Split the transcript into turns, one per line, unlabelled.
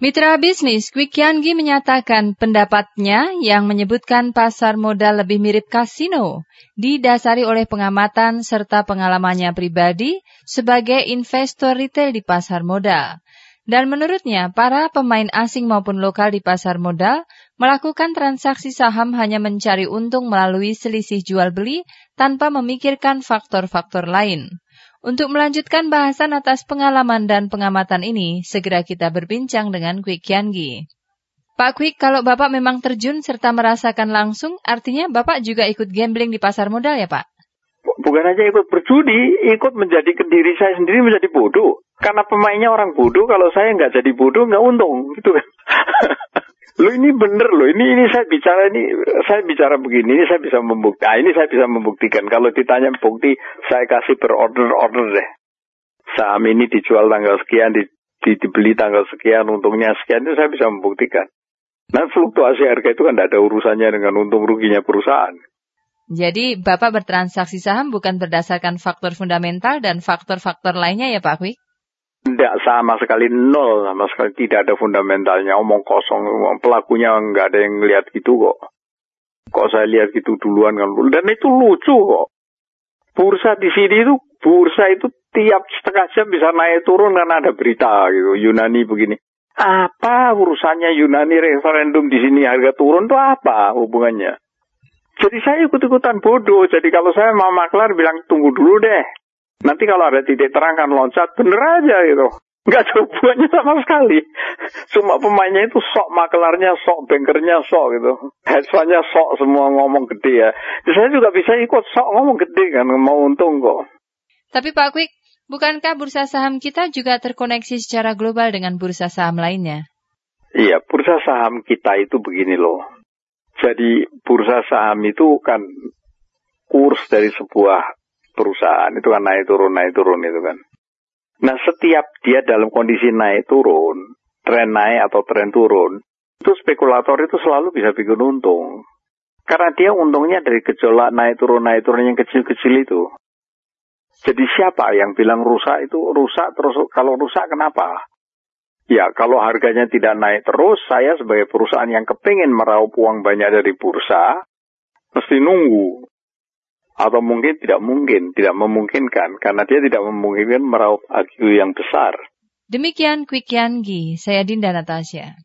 Mitra bisnis Quick Yangi menyatakan pendapatnya yang menyebutkan pasar modal lebih mirip kasino, didasari oleh pengamatan serta pengalamannya pribadi sebagai investor retail di pasar modal. Dan menurutnya, para pemain asing maupun lokal di pasar modal melakukan transaksi saham hanya mencari untung melalui selisih jual beli tanpa memikirkan faktor-faktor lain. Untuk melanjutkan bahasan atas pengalaman dan pengamatan ini, segera kita berbincang dengan Quick Yangi. Pak Quick, kalau Bapak memang terjun serta merasakan langsung, artinya Bapak juga ikut gambling di pasar modal ya Pak?
Bukan aja ikut berjudi, ikut menjadi diri saya sendiri menjadi bodoh. Karena pemainnya orang bodoh, kalau saya nggak jadi bodoh nggak untung, gitu kan. Lo ini bener loh, ini ini saya bicara ini saya bicara begini, ini saya bisa membuktikan. Nah, ini saya bisa membuktikan. Kalau ditanya bukti, saya kasih per order order deh. Saham ini dijual tanggal sekian, di, di, dibeli tanggal sekian, untungnya sekian itu saya bisa membuktikan. Nah fluktuasi harga itu kan tidak ada urusannya dengan untung ruginya perusahaan.
Jadi Bapak bertransaksi saham bukan berdasarkan faktor fundamental dan faktor-faktor lainnya ya Pak Kwik?
Tidak sama sekali nol, sama sekali tidak ada fundamentalnya, omong kosong, pelakunya nggak ada yang lihat gitu kok. Kok saya lihat gitu duluan kan, dan itu lucu kok. Bursa di sini itu, bursa itu tiap setengah jam bisa naik turun karena ada berita gitu, Yunani begini. Apa urusannya Yunani referendum di sini harga turun tuh apa hubungannya? Jadi saya ikut-ikutan bodoh. Jadi kalau saya mau maklar bilang tunggu dulu deh. Nanti kalau ada titik terang kan loncat, bener aja gitu. Nggak ada hubungannya sama sekali. Cuma pemainnya itu sok maklarnya, sok bankernya, sok gitu. Hedge sok semua ngomong gede ya. Saya juga bisa ikut sok ngomong gede kan, mau untung kok.
Tapi Pak Kwik, bukankah bursa saham kita juga terkoneksi secara global dengan bursa saham lainnya?
Iya, bursa saham kita itu begini loh. Jadi bursa saham itu kan kurs dari sebuah perusahaan itu kan naik turun naik turun itu kan. Nah setiap dia dalam kondisi naik turun, tren naik atau tren turun, itu spekulator itu selalu bisa bikin untung. Karena dia untungnya dari gejolak naik turun naik turun yang kecil-kecil itu. Jadi siapa yang bilang rusak itu rusak terus kalau rusak kenapa? Ya kalau harganya tidak naik terus, saya sebagai perusahaan yang kepingin meraup uang banyak dari bursa, mesti nunggu atau mungkin tidak mungkin, tidak memungkinkan karena dia tidak memungkinkan meraup IQ yang besar.
Demikian Quick Yangi, saya Dinda Natasha.